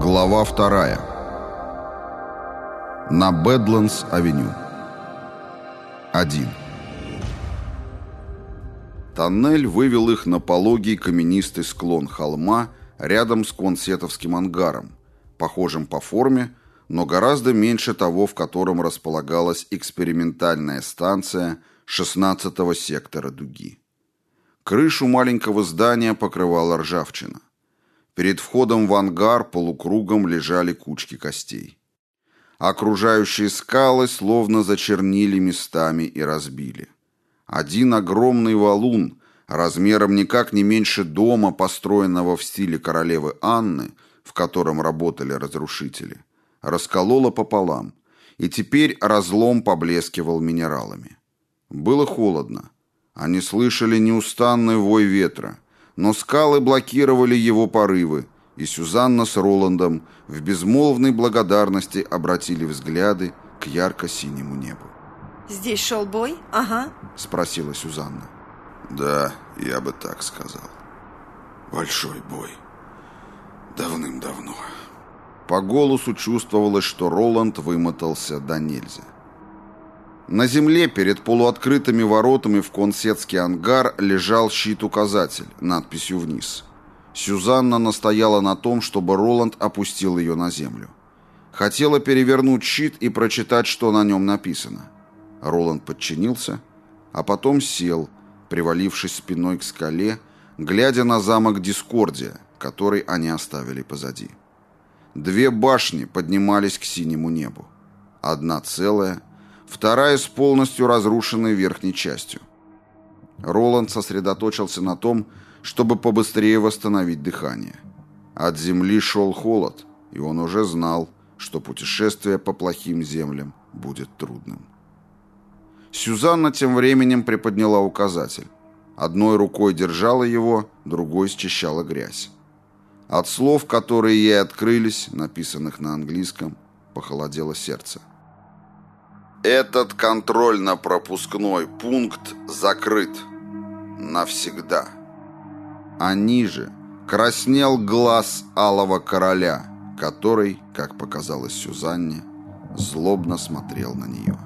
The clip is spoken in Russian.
Глава вторая. На Бэдландс-авеню. 1. Тоннель вывел их на пологий каменистый склон холма рядом с консетовским ангаром, похожим по форме, но гораздо меньше того, в котором располагалась экспериментальная станция 16-го сектора дуги. Крышу маленького здания покрывала ржавчина. Перед входом в ангар полукругом лежали кучки костей. Окружающие скалы словно зачернили местами и разбили. Один огромный валун, размером никак не меньше дома, построенного в стиле королевы Анны, в котором работали разрушители, раскололо пополам, и теперь разлом поблескивал минералами. Было холодно. Они слышали неустанный вой ветра, но скалы блокировали его порывы, и Сюзанна с Роландом в безмолвной благодарности обратили взгляды к ярко-синему небу. Здесь шел бой? Ага. Спросила Сюзанна. Да, я бы так сказал. Большой бой. Давным-давно. По голосу чувствовалось, что Роланд вымотался до нельзя. На земле перед полуоткрытыми воротами в консетский ангар лежал щит-указатель, надписью вниз. Сюзанна настояла на том, чтобы Роланд опустил ее на землю. Хотела перевернуть щит и прочитать, что на нем написано. Роланд подчинился, а потом сел, привалившись спиной к скале, глядя на замок Дискордия, который они оставили позади. Две башни поднимались к синему небу. Одна целая, вторая с полностью разрушенной верхней частью. Роланд сосредоточился на том, чтобы побыстрее восстановить дыхание. От земли шел холод, и он уже знал, что путешествие по плохим землям будет трудным. Сюзанна тем временем приподняла указатель. Одной рукой держала его, другой счищала грязь. От слов, которые ей открылись, написанных на английском, похолодело сердце. Этот контрольно-пропускной пункт закрыт. Навсегда. А ниже краснел глаз алого короля, который, как показалось Сюзанне, злобно смотрел на нее.